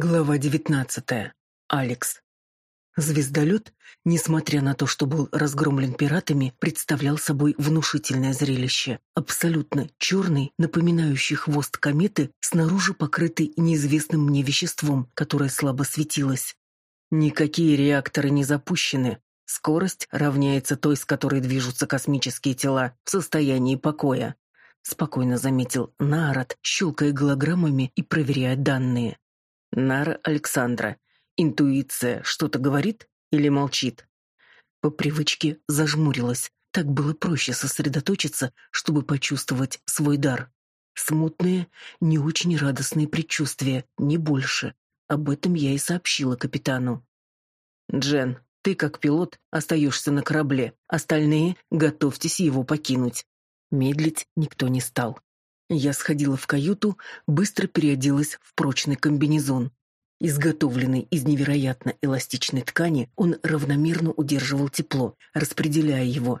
Глава девятнадцатая. Алекс. Звездолет, несмотря на то, что был разгромлен пиратами, представлял собой внушительное зрелище. Абсолютно черный, напоминающий хвост кометы, снаружи покрытый неизвестным мне веществом, которое слабо светилось. Никакие реакторы не запущены. Скорость равняется той, с которой движутся космические тела в состоянии покоя. Спокойно заметил Наарат, щелкая голограммами и проверяя данные. Нара Александра. Интуиция что-то говорит или молчит? По привычке зажмурилась. Так было проще сосредоточиться, чтобы почувствовать свой дар. Смутные, не очень радостные предчувствия, не больше. Об этом я и сообщила капитану. Джен, ты как пилот остаешься на корабле, остальные готовьтесь его покинуть. Медлить никто не стал. Я сходила в каюту, быстро переоделась в прочный комбинезон. Изготовленный из невероятно эластичной ткани, он равномерно удерживал тепло, распределяя его.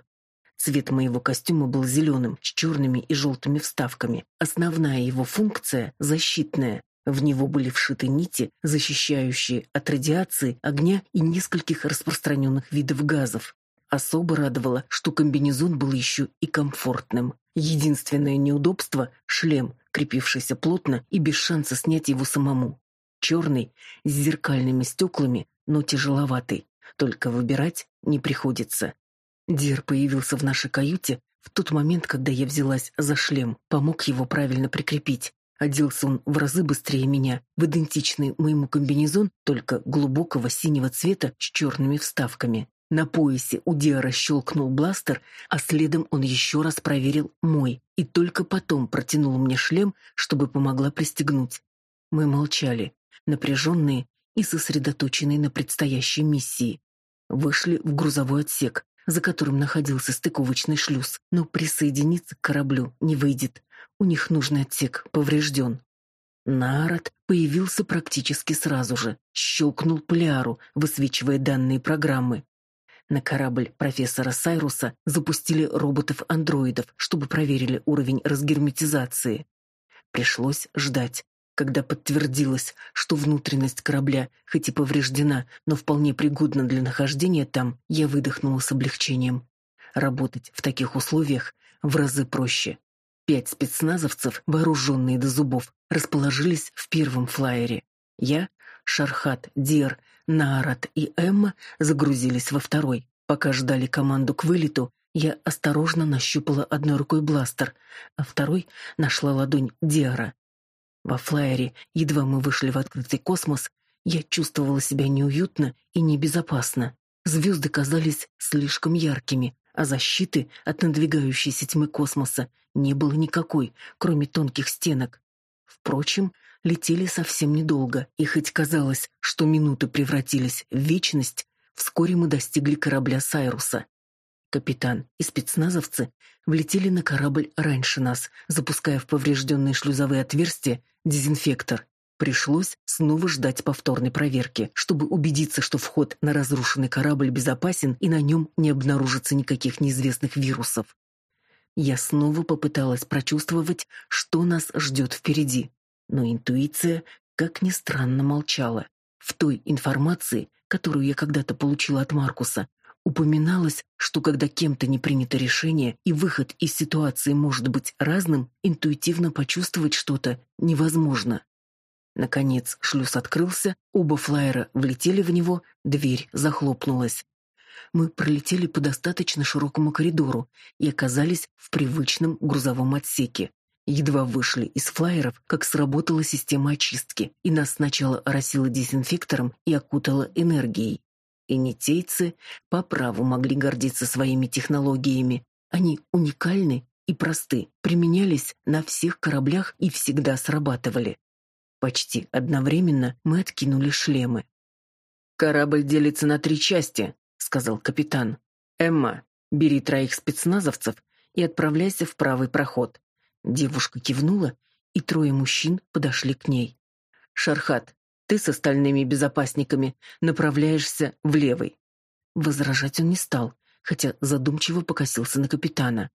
Цвет моего костюма был зеленым, с черными и желтыми вставками. Основная его функция — защитная. В него были вшиты нити, защищающие от радиации, огня и нескольких распространенных видов газов. Особо радовало, что комбинезон был еще и комфортным. Единственное неудобство — шлем, крепившийся плотно и без шанса снять его самому. Черный, с зеркальными стеклами, но тяжеловатый. Только выбирать не приходится. Дир появился в нашей каюте в тот момент, когда я взялась за шлем, помог его правильно прикрепить. Оделся он в разы быстрее меня, в идентичный моему комбинезон, только глубокого синего цвета с черными вставками. На поясе у Диара щелкнул бластер, а следом он еще раз проверил мой и только потом протянул мне шлем, чтобы помогла пристегнуть. Мы молчали, напряженные и сосредоточенные на предстоящей миссии. Вышли в грузовой отсек, за которым находился стыковочный шлюз, но присоединиться к кораблю не выйдет. У них нужный отсек поврежден. Народ появился практически сразу же, щелкнул поляру, высвечивая данные программы. На корабль профессора Сайруса запустили роботов-андроидов, чтобы проверили уровень разгерметизации. Пришлось ждать. Когда подтвердилось, что внутренность корабля хоть и повреждена, но вполне пригодна для нахождения там, я выдохнула с облегчением. Работать в таких условиях в разы проще. Пять спецназовцев, вооруженные до зубов, расположились в первом флайере. Я, Шархат, Дир, Наарат и Эмма загрузились во второй. Пока ждали команду к вылету, я осторожно нащупала одной рукой бластер, а второй нашла ладонь Диара. Во флайере, едва мы вышли в открытый космос, я чувствовала себя неуютно и небезопасно. Звезды казались слишком яркими, а защиты от надвигающейся тьмы космоса не было никакой, кроме тонких стенок. Впрочем, летели совсем недолго, и хоть казалось, что минуты превратились в вечность, вскоре мы достигли корабля Сайруса. Капитан и спецназовцы влетели на корабль раньше нас, запуская в поврежденные шлюзовые отверстия дезинфектор. Пришлось снова ждать повторной проверки, чтобы убедиться, что вход на разрушенный корабль безопасен и на нем не обнаружится никаких неизвестных вирусов. Я снова попыталась прочувствовать, что нас ждет впереди но интуиция, как ни странно, молчала. В той информации, которую я когда-то получила от Маркуса, упоминалось, что когда кем-то не принято решение и выход из ситуации может быть разным, интуитивно почувствовать что-то невозможно. Наконец шлюз открылся, оба флайера влетели в него, дверь захлопнулась. Мы пролетели по достаточно широкому коридору и оказались в привычном грузовом отсеке. Едва вышли из флайеров, как сработала система очистки, и нас сначала оросило дезинфектором и окутало энергией. Инитейцы по праву могли гордиться своими технологиями. Они уникальны и просты, применялись на всех кораблях и всегда срабатывали. Почти одновременно мы откинули шлемы. «Корабль делится на три части», — сказал капитан. «Эмма, бери троих спецназовцев и отправляйся в правый проход. Девушка кивнула, и трое мужчин подошли к ней. Шархат, ты с остальными безопасниками направляешься в левый. Возражать он не стал, хотя задумчиво покосился на капитана.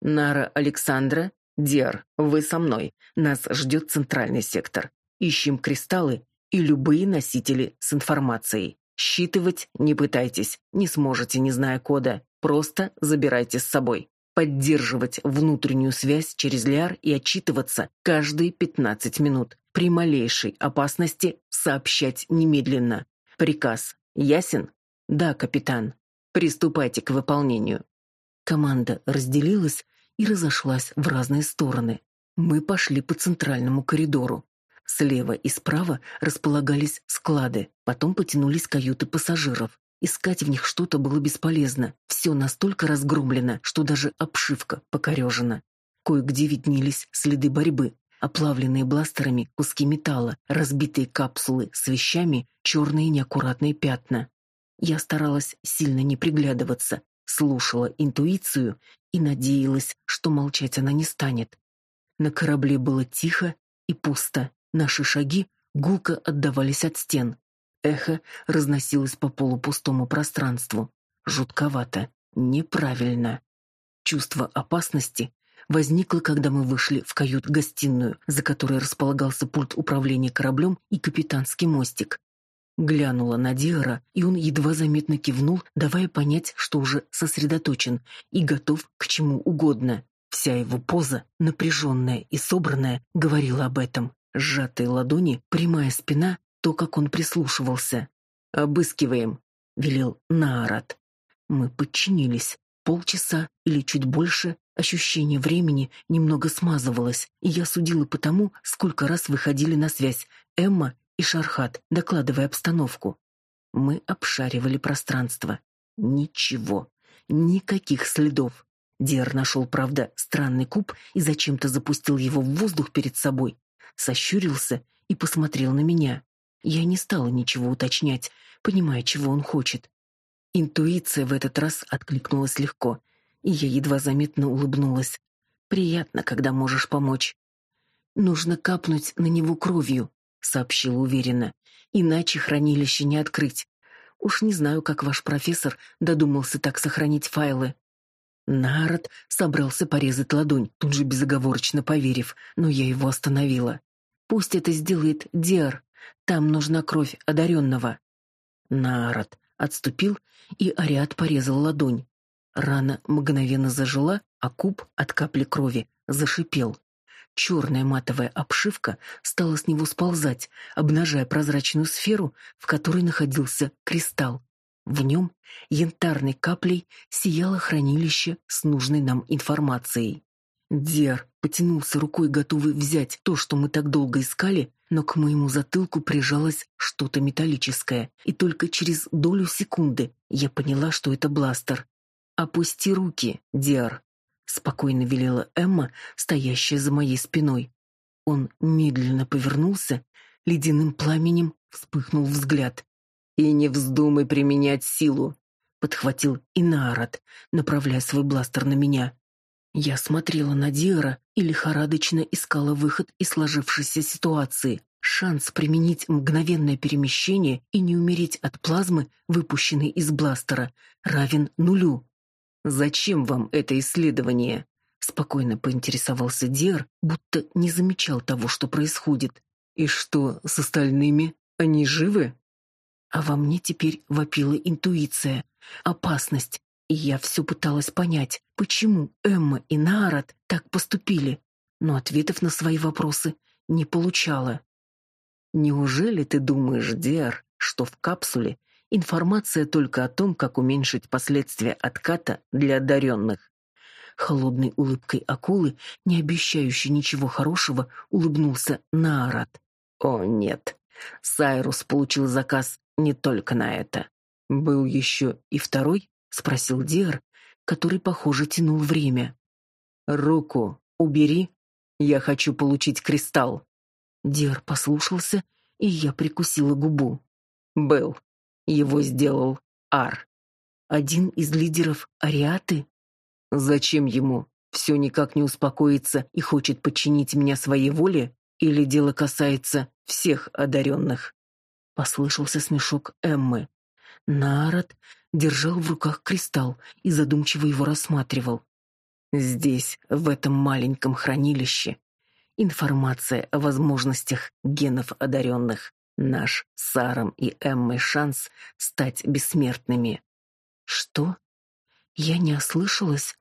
Нара Александра, Диар, вы со мной. Нас ждет центральный сектор. Ищем кристаллы и любые носители с информацией. Считывать не пытайтесь, не сможете, не зная кода. Просто забирайте с собой. Поддерживать внутреннюю связь через Лиар и отчитываться каждые 15 минут. При малейшей опасности сообщать немедленно. Приказ ясен? Да, капитан. Приступайте к выполнению. Команда разделилась и разошлась в разные стороны. Мы пошли по центральному коридору. Слева и справа располагались склады, потом потянулись каюты пассажиров. Искать в них что-то было бесполезно. Все настолько разгромлено, что даже обшивка покорежена. Кое-где виднелись следы борьбы, оплавленные бластерами куски металла, разбитые капсулы с вещами, черные неаккуратные пятна. Я старалась сильно не приглядываться, слушала интуицию и надеялась, что молчать она не станет. На корабле было тихо и пусто. Наши шаги гулко отдавались от стен. Эхо разносилось по полупустому пространству. Жутковато, неправильно. Чувство опасности возникло, когда мы вышли в кают-гостиную, за которой располагался пульт управления кораблем и капитанский мостик. Глянула на Диара, и он едва заметно кивнул, давая понять, что уже сосредоточен и готов к чему угодно. Вся его поза, напряженная и собранная, говорила об этом. Сжатые ладони, прямая спина, то, как он прислушивался. «Обыскиваем», — велел Наарат. Мы подчинились. Полчаса или чуть больше ощущение времени немного смазывалось, и я судила по тому, сколько раз выходили на связь Эмма и Шархат, докладывая обстановку. Мы обшаривали пространство. Ничего. Никаких следов. Дер нашел, правда, странный куб и зачем-то запустил его в воздух перед собой, сощурился и посмотрел на меня. Я не стала ничего уточнять, понимая, чего он хочет. Интуиция в этот раз откликнулась легко, и я едва заметно улыбнулась. Приятно, когда можешь помочь. Нужно капнуть на него кровью, сообщила уверенно. Иначе хранилище не открыть. Уж не знаю, как ваш профессор додумался так сохранить файлы. Народ собрался порезать ладонь, тут же безоговорочно поверив, но я его остановила. Пусть это сделает Диар. Там нужна кровь одаренного. Народ отступил, и Ариат порезал ладонь. Рана мгновенно зажила, а куб от капли крови зашипел. Черная матовая обшивка стала с него сползать, обнажая прозрачную сферу, в которой находился кристалл. В нем янтарной каплей сияло хранилище с нужной нам информацией. Дер потянулся рукой, готовый взять то, что мы так долго искали, но к моему затылку прижалось что-то металлическое, и только через долю секунды я поняла, что это бластер. «Опусти руки, Диар», — спокойно велела Эмма, стоящая за моей спиной. Он медленно повернулся, ледяным пламенем вспыхнул взгляд. «И не вздумай применять силу», — подхватил Инаарат, направляя свой бластер на меня. Я смотрела на Диара и лихорадочно искала выход из сложившейся ситуации. Шанс применить мгновенное перемещение и не умереть от плазмы, выпущенной из бластера, равен нулю. «Зачем вам это исследование?» Спокойно поинтересовался Диар, будто не замечал того, что происходит. «И что с остальными? Они живы?» А во мне теперь вопила интуиция, опасность, и я все пыталась понять, почему Эмма и Наарат так поступили, но ответов на свои вопросы не получала. Неужели ты думаешь, Диар, что в капсуле информация только о том, как уменьшить последствия отката для одаренных? Холодной улыбкой акулы, не обещающей ничего хорошего, улыбнулся Наарат. О, нет. Сайрус получил заказ не только на это. Был еще и второй, спросил Диар, который, похоже, тянул время. Руку убери, я хочу получить кристалл. Диар послушался, и я прикусила губу. Был. Его сделал Ар. Один из лидеров Ариаты? Зачем ему? Все никак не успокоится и хочет подчинить меня своей воле? Или дело касается всех одаренных? Послышался смешок Эммы. Народ держал в руках кристалл и задумчиво его рассматривал. Здесь, в этом маленьком хранилище, информация о возможностях генов одаренных. Наш Саром и Эммой шанс стать бессмертными. Что? Я не ослышалась?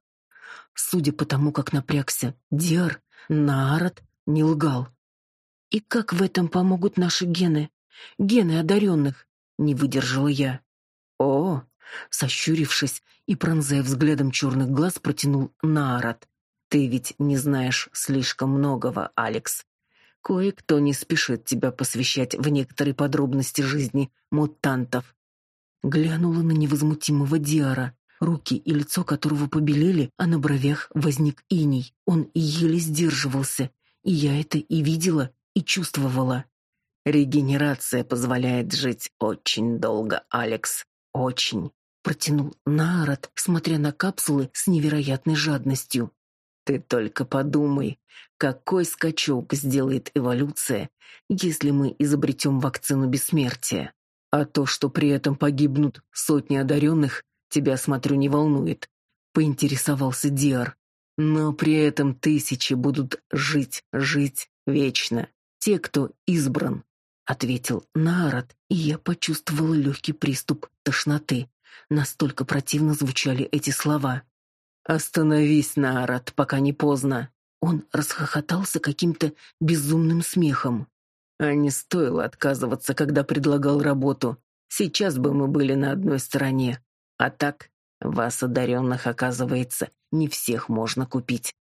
Судя по тому, как напрягся Диар, Наарат не лгал. И как в этом помогут наши гены? Гены одаренных? Не выдержала я. О, сощурившись и пронзая взглядом черных глаз, протянул Наарат. Ты ведь не знаешь слишком многого, Алекс. Кое-кто не спешит тебя посвящать в некоторые подробности жизни мутантов. Глянула на невозмутимого Диара, руки и лицо которого побелели, а на бровях возник иней. Он еле сдерживался, и я это и видела, и чувствовала. Регенерация позволяет жить очень долго, Алекс. Очень. Протянул Народ, смотря на капсулы с невероятной жадностью. Ты только подумай, какой скачок сделает эволюция, если мы изобретем вакцину бессмертия. А то, что при этом погибнут сотни одаренных, тебя, смотрю, не волнует, поинтересовался Диар. Но при этом тысячи будут жить, жить вечно. Те, кто избран, ответил Народ, и я почувствовала легкий приступ тошноты. Настолько противно звучали эти слова. Остановись, Народ, пока не поздно. Он расхохотался каким-то безумным смехом. А не стоило отказываться, когда предлагал работу. Сейчас бы мы были на одной стороне. А так, вас, одаренных, оказывается, не всех можно купить.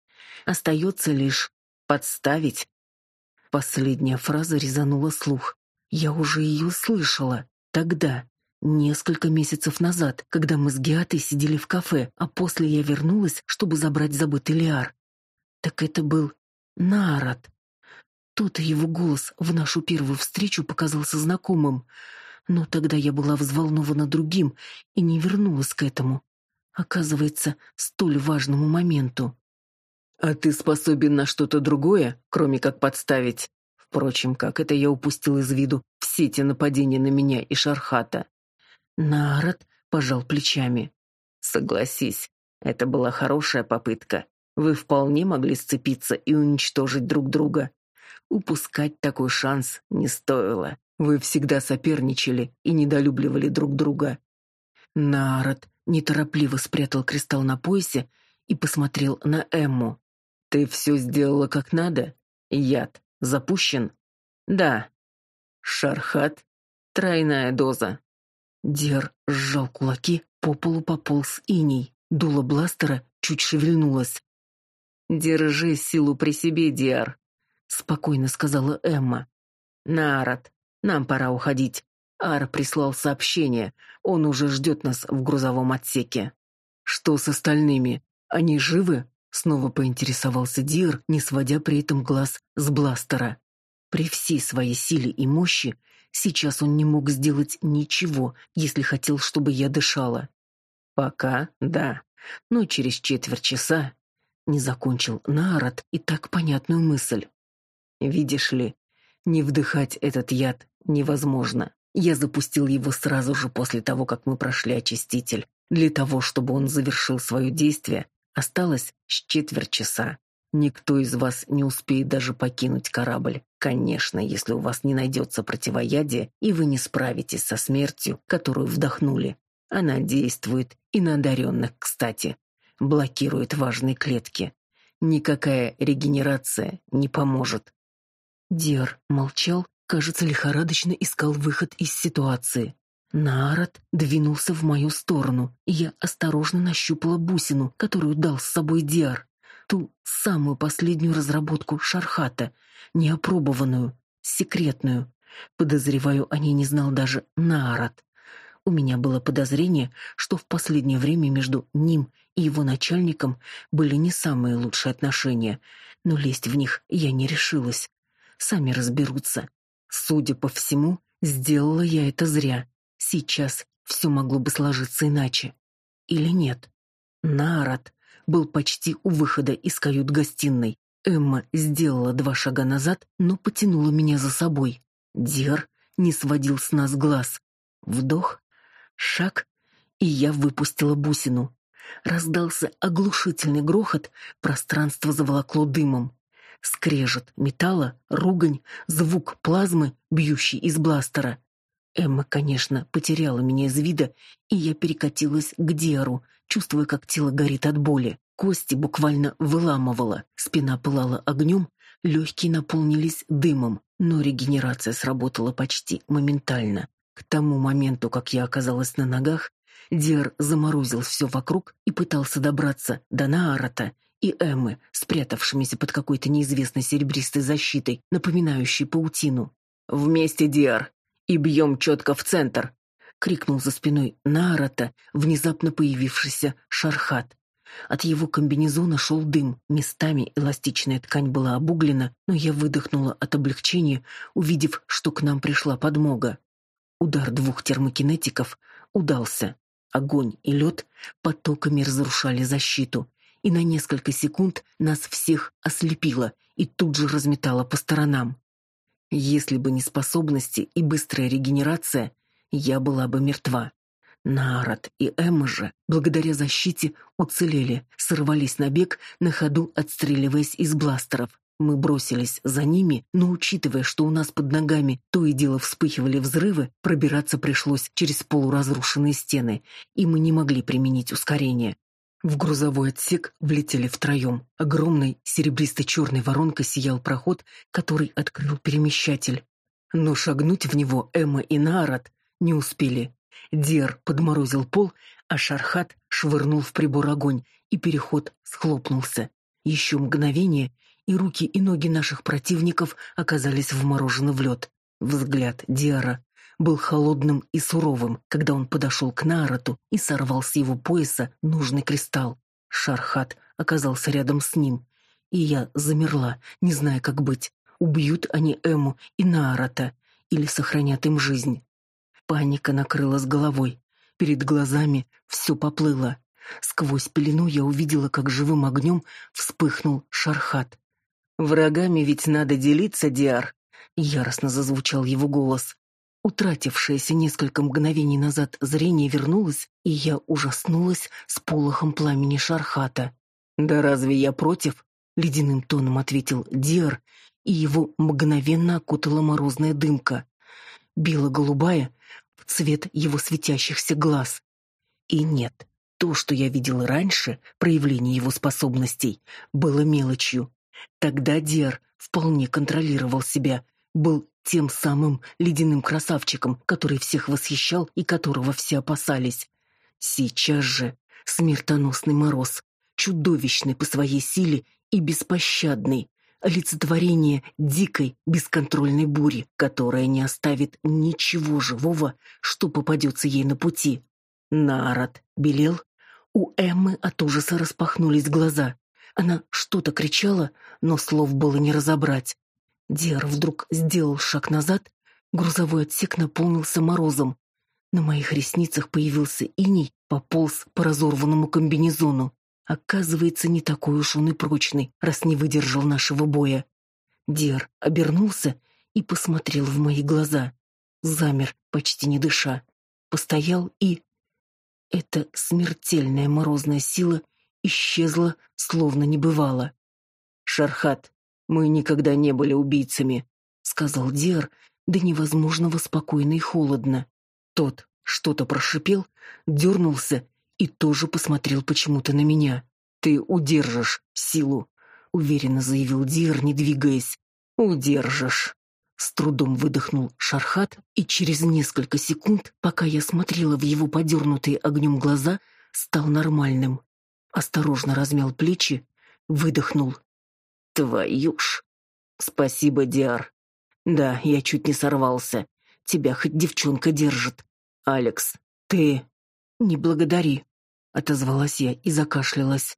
Остается лишь подставить. Последняя фраза резанула слух. Я уже ее слышала. Тогда, Несколько месяцев назад, когда мы с Геатой сидели в кафе, а после я вернулась, чтобы забрать забытый лиар. Так это был Нарат. Тут его голос в нашу первую встречу показался знакомым, но тогда я была взволнована другим и не вернулась к этому. Оказывается, столь важному моменту. А ты способен на что-то другое, кроме как подставить? Впрочем, как это я упустил из виду все эти нападения на меня и Шархата. Народ пожал плечами. Согласись, это была хорошая попытка. Вы вполне могли сцепиться и уничтожить друг друга. Упускать такой шанс не стоило. Вы всегда соперничали и недолюбливали друг друга. Народ неторопливо спрятал кристалл на поясе и посмотрел на Эмму. Ты все сделала как надо? Яд запущен? Да. Шархат. Тройная доза. Дер сжал кулаки, по полу пополз иней. Дуло бластера чуть шевельнулось. «Держи силу при себе, Диар», — спокойно сказала Эмма. «Народ, нам пора уходить. Ар прислал сообщение. Он уже ждет нас в грузовом отсеке». «Что с остальными? Они живы?» — снова поинтересовался Дир, не сводя при этом глаз с бластера. При всей своей силе и мощи Сейчас он не мог сделать ничего, если хотел, чтобы я дышала. Пока, да, но через четверть часа не закончил Наарат и так понятную мысль. Видишь ли, не вдыхать этот яд невозможно. Я запустил его сразу же после того, как мы прошли очиститель. Для того, чтобы он завершил свое действие, осталось с четверть часа. Никто из вас не успеет даже покинуть корабль. Конечно, если у вас не найдется противоядия, и вы не справитесь со смертью, которую вдохнули. Она действует и на одаренных, кстати. Блокирует важные клетки. Никакая регенерация не поможет. Дер молчал, кажется, лихорадочно искал выход из ситуации. Народ двинулся в мою сторону, и я осторожно нащупала бусину, которую дал с собой Диар ту самую последнюю разработку Шархата, неопробованную, секретную. Подозреваю, о ней не знал даже Наарат. У меня было подозрение, что в последнее время между ним и его начальником были не самые лучшие отношения, но лезть в них я не решилась. Сами разберутся. Судя по всему, сделала я это зря. Сейчас все могло бы сложиться иначе. Или нет? Нарат был почти у выхода из кают-гостиной. Эмма сделала два шага назад, но потянула меня за собой. Дер не сводил с нас глаз. Вдох, шаг, и я выпустила бусину. Раздался оглушительный грохот, пространство заволокло дымом. Скрежет металла, ругань, звук плазмы, бьющий из бластера. Эмма, конечно, потеряла меня из вида, и я перекатилась к Диару, чувствуя, как тело горит от боли. Кости буквально выламывало, спина пылала огнем, легкие наполнились дымом, но регенерация сработала почти моментально. К тому моменту, как я оказалась на ногах, Диар заморозил все вокруг и пытался добраться до Наарата и Эммы, спрятавшимися под какой-то неизвестной серебристой защитой, напоминающей паутину. «Вместе, Диар! И бьем четко в центр!» — крикнул за спиной Наарата внезапно появившийся Шархат. От его комбинезона шел дым, местами эластичная ткань была обуглена, но я выдохнула от облегчения, увидев, что к нам пришла подмога. Удар двух термокинетиков удался. Огонь и лед потоками разрушали защиту, и на несколько секунд нас всех ослепило и тут же разметало по сторонам. Если бы не способности и быстрая регенерация, я была бы мертва. Народ и Эмма же, благодаря защите, уцелели, сорвались на бег, на ходу отстреливаясь из бластеров. Мы бросились за ними, но учитывая, что у нас под ногами то и дело вспыхивали взрывы, пробираться пришлось через полуразрушенные стены, и мы не могли применить ускорение. В грузовой отсек влетели втроем. Огромной серебристо-черной воронкой сиял проход, который открыл перемещатель. Но шагнуть в него Эмма и Наарат не успели. Дер подморозил пол, а Шархат швырнул в прибор огонь, и переход схлопнулся. Еще мгновение, и руки и ноги наших противников оказались вморожены в лед. Взгляд Диара был холодным и суровым, когда он подошел к Нарату и сорвал с его пояса нужный кристалл. Шархат оказался рядом с ним, и я замерла, не зная, как быть. Убьют они Эму и Наарата или сохранят им жизнь. Паника накрыла с головой. Перед глазами все поплыло. Сквозь пелену я увидела, как живым огнем вспыхнул Шархат. «Врагами ведь надо делиться, Диар!» — яростно зазвучал его голос. Утратившееся несколько мгновений назад зрение вернулось, и я ужаснулась с полохом пламени Шархата. «Да разве я против?» — ледяным тоном ответил Диар, и его мгновенно окутала морозная дымка. Бело-голубая, в цвет его светящихся глаз. И нет, то, что я видела раньше, проявление его способностей, было мелочью. Тогда Дер вполне контролировал себя, был тем самым ледяным красавчиком, который всех восхищал и которого все опасались. Сейчас же смертоносный мороз, чудовищный по своей силе и беспощадный, олицетворение дикой, бесконтрольной бури, которая не оставит ничего живого, что попадется ей на пути. Народ белел. У Эммы от ужаса распахнулись глаза. Она что-то кричала, но слов было не разобрать. Дер вдруг сделал шаг назад, грузовой отсек наполнился морозом. На моих ресницах появился иней, пополз по разорванному комбинезону. Оказывается, не такой уж он и прочный, раз не выдержал нашего боя. Дер обернулся и посмотрел в мои глаза. Замер, почти не дыша. Постоял и... Эта смертельная морозная сила исчезла, словно не бывало. «Шархат, мы никогда не были убийцами», — сказал Диар, до невозможного спокойно и холодно. Тот что-то прошипел, дернулся и тоже посмотрел почему-то на меня. «Ты удержишь силу», — уверенно заявил Диар, не двигаясь. «Удержишь». С трудом выдохнул Шархат, и через несколько секунд, пока я смотрела в его подернутые огнем глаза, стал нормальным осторожно размял плечи, выдохнул. Твою ж. Спасибо, Диар. Да, я чуть не сорвался. Тебя хоть девчонка держит. Алекс, ты не благодари, отозвалась я и закашлялась.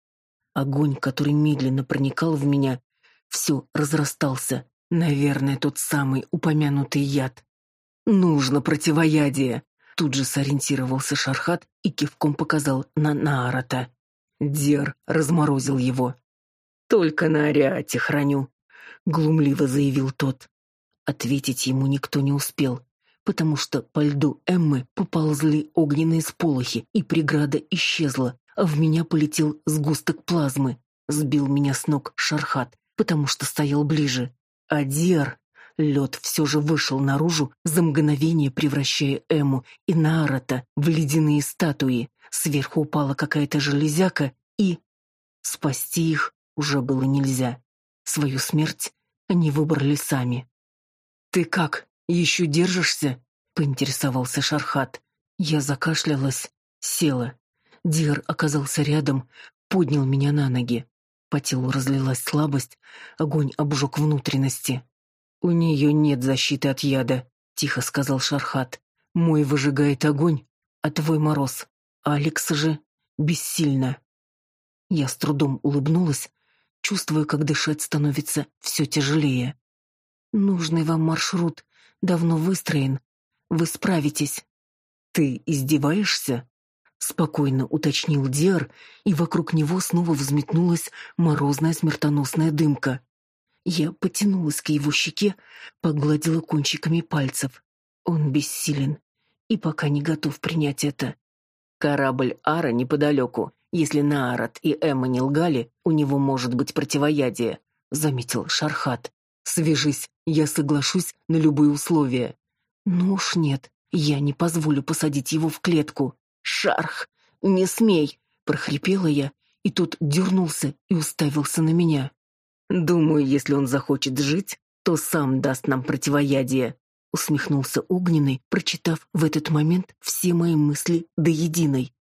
Огонь, который медленно проникал в меня, все разрастался. Наверное, тот самый упомянутый яд. Нужно противоядие. Тут же сориентировался Шархат и кивком показал на Наарата. Дер разморозил его. «Только на Ариате храню», — глумливо заявил тот. Ответить ему никто не успел, потому что по льду Эммы поползли огненные сполохи, и преграда исчезла, а в меня полетел сгусток плазмы. Сбил меня с ног Шархат, потому что стоял ближе. А Диар... Лед все же вышел наружу, за мгновение превращая Эму и Наарата в ледяные статуи. Сверху упала какая-то железяка, и... Спасти их уже было нельзя. Свою смерть они выбрали сами. «Ты как, еще держишься?» — поинтересовался Шархат. Я закашлялась, села. Дир оказался рядом, поднял меня на ноги. По телу разлилась слабость, огонь обжег внутренности. «У нее нет защиты от яда», — тихо сказал Шархат. «Мой выжигает огонь, а твой мороз. Алекс же бессильно». Я с трудом улыбнулась, чувствуя, как дышать становится все тяжелее. «Нужный вам маршрут давно выстроен. Вы справитесь». «Ты издеваешься?» — спокойно уточнил Диар, и вокруг него снова взметнулась морозная смертоносная дымка. Я потянулась к его щеке, погладила кончиками пальцев. Он бессилен и пока не готов принять это. Корабль Ара неподалеку. Если Наарат и Эмма не лгали, у него может быть противоядие, заметил Шархат. Свяжись, я соглашусь на любые условия. Ну уж нет, я не позволю посадить его в клетку. Шарх, не смей, прохрипела я, и тот дернулся и уставился на меня. Думаю, если он захочет жить, то сам даст нам противоядие, усмехнулся Огненный, прочитав в этот момент все мои мысли до единой.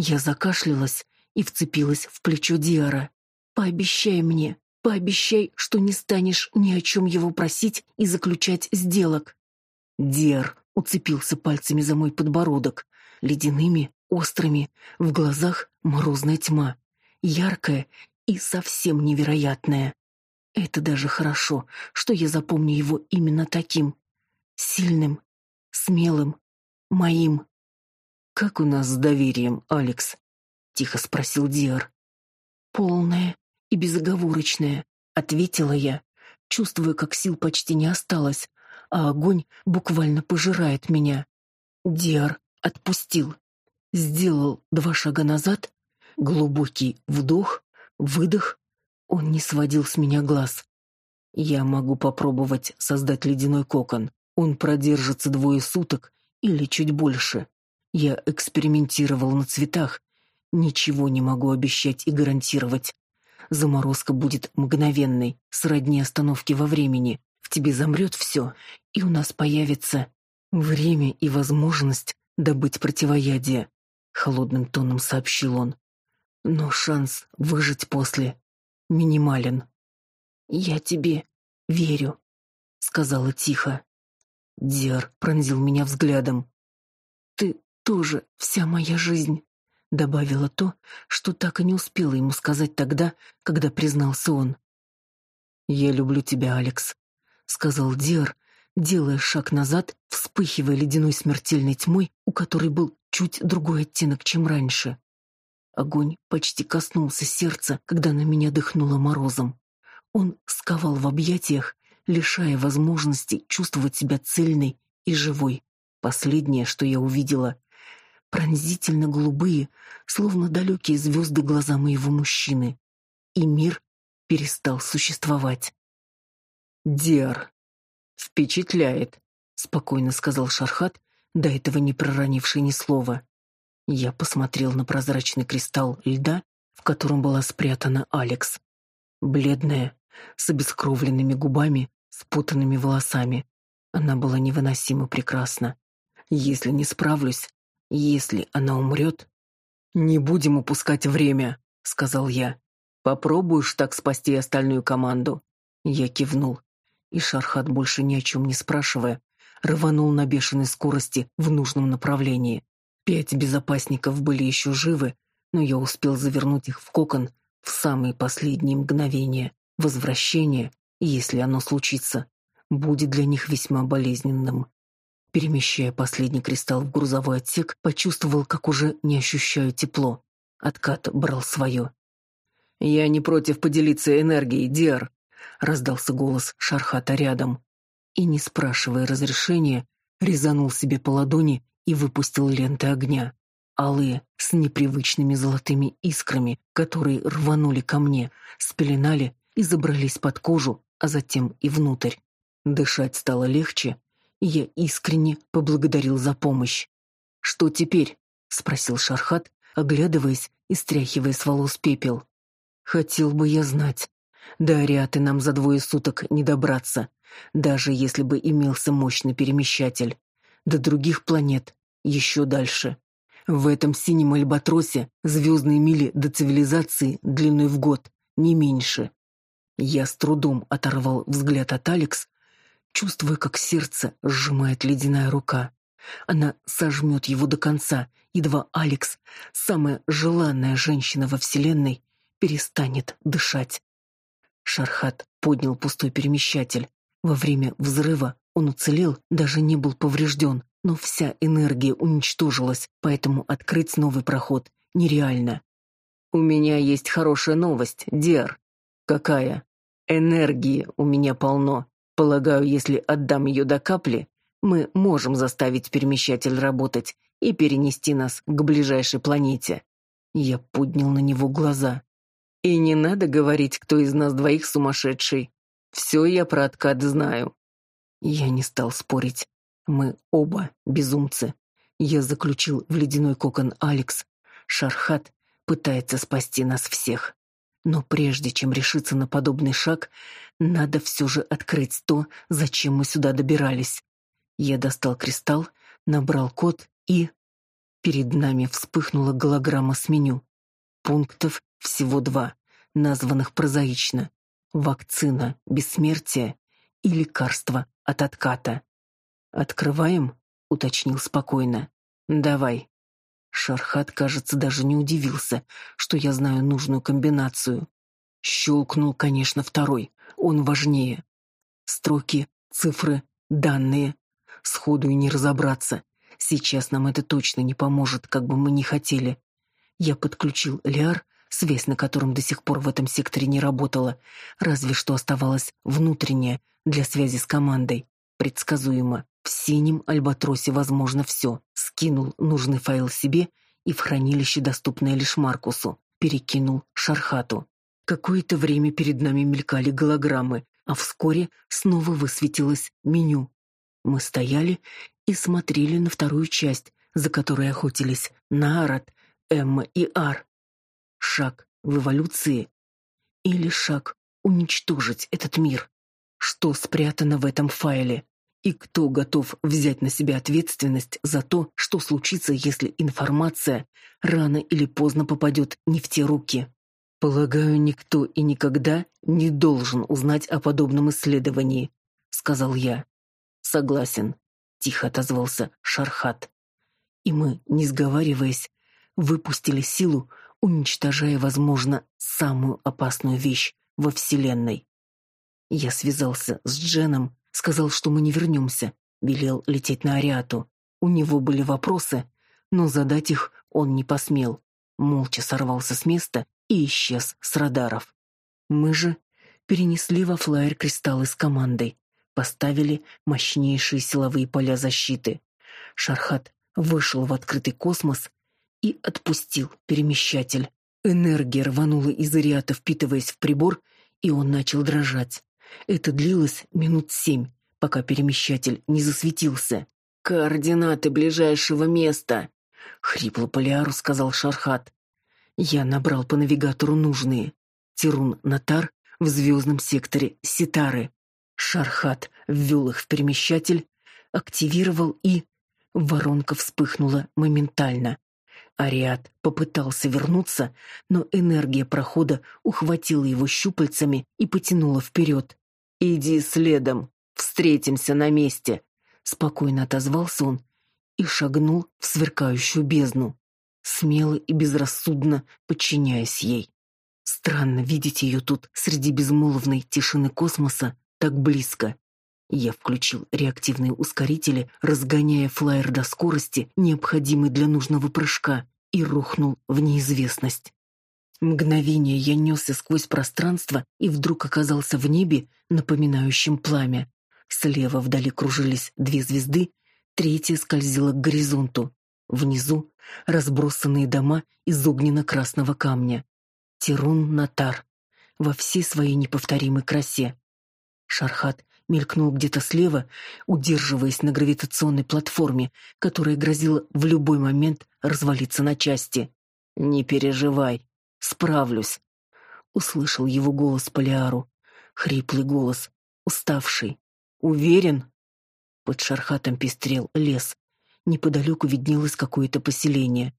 Я закашлялась и вцепилась в плечо Диара. Пообещай мне, пообещай, что не станешь ни о чем его просить и заключать сделок. Диар уцепился пальцами за мой подбородок, ледяными, острыми, в глазах морозная тьма, яркая и совсем невероятная. Это даже хорошо, что я запомню его именно таким. Сильным, смелым, моим. «Как у нас с доверием, Алекс?» — тихо спросил Диар. «Полное и безоговорочное», — ответила я, чувствуя, как сил почти не осталось, а огонь буквально пожирает меня. Диар отпустил, сделал два шага назад, глубокий вдох, выдох, он не сводил с меня глаз. Я могу попробовать создать ледяной кокон. Он продержится двое суток или чуть больше. Я экспериментировал на цветах. Ничего не могу обещать и гарантировать. Заморозка будет мгновенной, сродни остановки во времени. В тебе замрет все, и у нас появится время и возможность добыть противоядие, холодным тоном сообщил он. Но шанс выжить после минимален. «Я тебе верю», — сказала тихо. Диар пронзил меня взглядом. «Ты тоже вся моя жизнь», — добавила то, что так и не успела ему сказать тогда, когда признался он. «Я люблю тебя, Алекс», — сказал Диар, делая шаг назад, вспыхивая ледяной смертельной тьмой, у которой был чуть другой оттенок, чем раньше. Огонь почти коснулся сердца, когда на меня дыхнуло морозом. Он сковал в объятиях, лишая возможности чувствовать себя цельной и живой. Последнее, что я увидела, пронзительно голубые, словно далекие звезды глаза моего мужчины. И мир перестал существовать. Диар. Впечатляет, спокойно сказал Шархат, до этого не проронивший ни слова. Я посмотрел на прозрачный кристалл льда, в котором была спрятана Алекс. Бледная, с обескровленными губами, спутанными волосами. Она была невыносимо прекрасна. Если не справлюсь, если она умрет... «Не будем упускать время», — сказал я. «Попробуешь так спасти остальную команду?» Я кивнул, и Шархат, больше ни о чем не спрашивая, рванул на бешеной скорости в нужном направлении. Пять безопасников были еще живы, но я успел завернуть их в кокон в самые последние мгновения. Возвращение, если оно случится, будет для них весьма болезненным. Перемещая последний кристалл в грузовой отсек, почувствовал, как уже не ощущаю тепло. Откат брал свое. «Я не против поделиться энергией, Диар», — раздался голос Шархата рядом. И, не спрашивая разрешения, резанул себе по ладони и выпустил ленты огня. Алые, с непривычными золотыми искрами, которые рванули ко мне, спеленали, и забрались под кожу, а затем и внутрь. Дышать стало легче, я искренне поблагодарил за помощь. «Что теперь?» — спросил Шархат, оглядываясь и стряхивая с волос пепел. «Хотел бы я знать. До Ариаты нам за двое суток не добраться, даже если бы имелся мощный перемещатель. До других планет еще дальше. В этом синем альбатросе звездные мили до цивилизации длиной в год, не меньше. Я с трудом оторвал взгляд от Алекс, чувствуя, как сердце сжимает ледяная рука. Она сожмет его до конца, едва Алекс, самая желанная женщина во Вселенной, перестанет дышать. Шархат поднял пустой перемещатель. Во время взрыва он уцелел, даже не был поврежден, но вся энергия уничтожилась, поэтому открыть новый проход нереально. «У меня есть хорошая новость, Диар». «Какая?» «Энергии у меня полно. Полагаю, если отдам ее до капли, мы можем заставить перемещатель работать и перенести нас к ближайшей планете». Я поднял на него глаза. «И не надо говорить, кто из нас двоих сумасшедший. Все я про откат знаю». Я не стал спорить. Мы оба безумцы. Я заключил в ледяной кокон Алекс. Шархат пытается спасти нас всех. Но прежде чем решиться на подобный шаг, надо все же открыть то, зачем мы сюда добирались. Я достал кристалл, набрал код и... Перед нами вспыхнула голограмма с меню. Пунктов всего два, названных прозаично. Вакцина бессмертия и лекарство от отката. «Открываем?» — уточнил спокойно. «Давай». Шархат, кажется, даже не удивился, что я знаю нужную комбинацию. Щелкнул, конечно, второй. Он важнее. Строки, цифры, данные. Сходу и не разобраться. Сейчас нам это точно не поможет, как бы мы ни хотели. Я подключил Лиар, связь на котором до сих пор в этом секторе не работала, разве что оставалась внутренняя для связи с командой. Предсказуемо. В синем альбатросе возможно все. Скинул нужный файл себе и в хранилище, доступное лишь Маркусу, перекинул Шархату. Какое-то время перед нами мелькали голограммы, а вскоре снова высветилось меню. Мы стояли и смотрели на вторую часть, за которой охотились Наарат, Эмма и Ар. Шаг в эволюции или шаг уничтожить этот мир. Что спрятано в этом файле? И кто готов взять на себя ответственность за то, что случится, если информация рано или поздно попадет не в те руки? Полагаю, никто и никогда не должен узнать о подобном исследовании, сказал я. Согласен, тихо отозвался Шархат. И мы, не сговариваясь, выпустили силу, уничтожая, возможно, самую опасную вещь во Вселенной. Я связался с Дженом Сказал, что мы не вернемся. Велел лететь на Ариату. У него были вопросы, но задать их он не посмел. Молча сорвался с места и исчез с радаров. Мы же перенесли во флайер кристаллы с командой, поставили мощнейшие силовые поля защиты. Шархат вышел в открытый космос и отпустил перемещатель. Энергия рванула из Ариата, впитываясь в прибор, и он начал дрожать. Это длилось минут семь, пока перемещатель не засветился. «Координаты ближайшего места!» — хрипло Полиару сказал Шархат. Я набрал по навигатору нужные. Тирун-Натар в звездном секторе Ситары. Шархат ввел их в перемещатель, активировал и... Воронка вспыхнула моментально. Ариат попытался вернуться, но энергия прохода ухватила его щупальцами и потянула вперед. «Иди следом, встретимся на месте», — спокойно отозвался он и шагнул в сверкающую бездну, смело и безрассудно подчиняясь ей. Странно видеть ее тут среди безмолвной тишины космоса так близко. Я включил реактивные ускорители, разгоняя флайер до скорости, необходимой для нужного прыжка, и рухнул в неизвестность. Мгновение я несся сквозь пространство и вдруг оказался в небе, напоминающем пламя. Слева вдали кружились две звезды, третья скользила к горизонту. Внизу разбросанные дома из огненно-красного камня. Тирун-Натар. во всей своей неповторимой красе. Шархат мелькнул где-то слева, удерживаясь на гравитационной платформе, которая грозила в любой момент развалиться на части. «Не переживай, справлюсь», — услышал его голос Полиару. Хриплый голос, уставший. «Уверен?» Под Шархатом пестрел лес. Неподалеку виднелось какое-то поселение.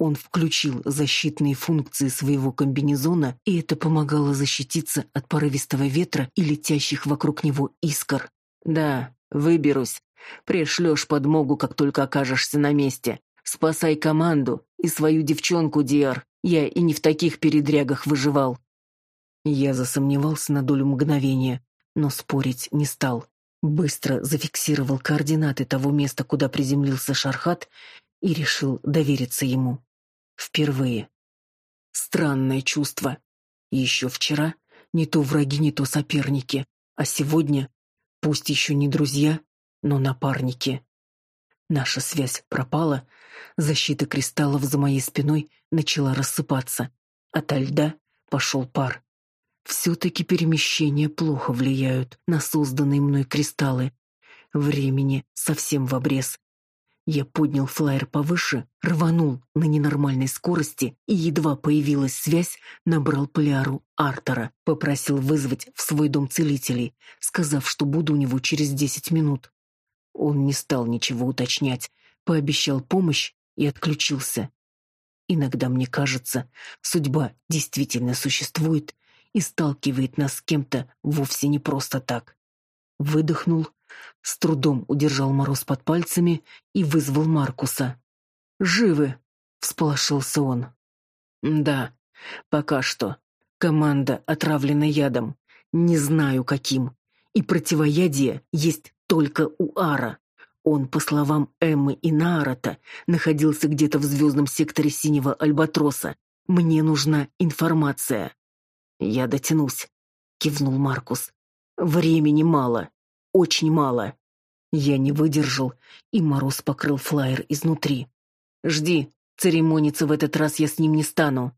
Он включил защитные функции своего комбинезона, и это помогало защититься от порывистого ветра и летящих вокруг него искр. «Да, выберусь. Пришлешь подмогу, как только окажешься на месте. Спасай команду и свою девчонку, Диар. Я и не в таких передрягах выживал». Я засомневался на долю мгновения, но спорить не стал. Быстро зафиксировал координаты того места, куда приземлился Шархат, и решил довериться ему. Впервые. Странное чувство. Еще вчера не то враги, не то соперники, а сегодня, пусть еще не друзья, но напарники. Наша связь пропала, защита кристаллов за моей спиной начала рассыпаться. Ото льда пошел пар. Все-таки перемещения плохо влияют на созданные мной кристаллы. Времени совсем в обрез. Я поднял флайер повыше, рванул на ненормальной скорости и, едва появилась связь, набрал Поляру Артера, попросил вызвать в свой дом целителей, сказав, что буду у него через десять минут. Он не стал ничего уточнять, пообещал помощь и отключился. Иногда мне кажется, судьба действительно существует и сталкивает нас с кем-то вовсе не просто так. Выдохнул, с трудом удержал мороз под пальцами и вызвал Маркуса. «Живы!» — всполошился он. «Да, пока что. Команда отравлена ядом. Не знаю, каким. И противоядие есть только у Ара. Он, по словам Эммы и Наарата, находился где-то в звездном секторе Синего Альбатроса. Мне нужна информация». «Я дотянусь», — кивнул Маркус. «Времени мало очень мало. Я не выдержал, и мороз покрыл флаер изнутри. «Жди, церемониться в этот раз я с ним не стану».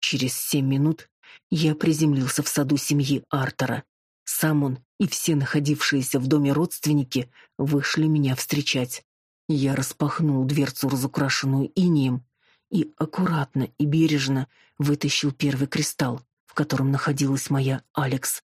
Через семь минут я приземлился в саду семьи Артера. Сам он и все находившиеся в доме родственники вышли меня встречать. Я распахнул дверцу, разукрашенную инием, и аккуратно и бережно вытащил первый кристалл, в котором находилась моя Алекс.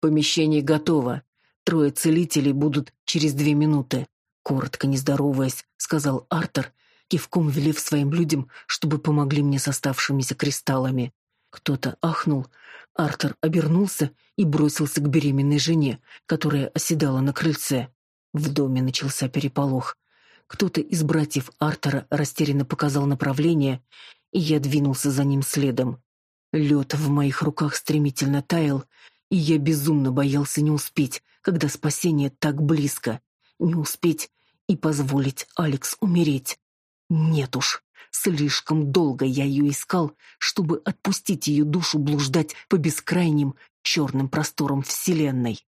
«Помещение готово. Трое целителей будут через две минуты. Коротко не здороваясь, сказал Артер, кивком велев своим людям, чтобы помогли мне с оставшимися кристаллами. Кто-то ахнул. Артер обернулся и бросился к беременной жене, которая оседала на крыльце. В доме начался переполох. Кто-то из братьев Артера растерянно показал направление, и я двинулся за ним следом. Лед в моих руках стремительно таял, и я безумно боялся не успеть, когда спасение так близко. Не успеть и позволить Алекс умереть. Нет уж, слишком долго я ее искал, чтобы отпустить ее душу блуждать по бескрайним черным просторам Вселенной.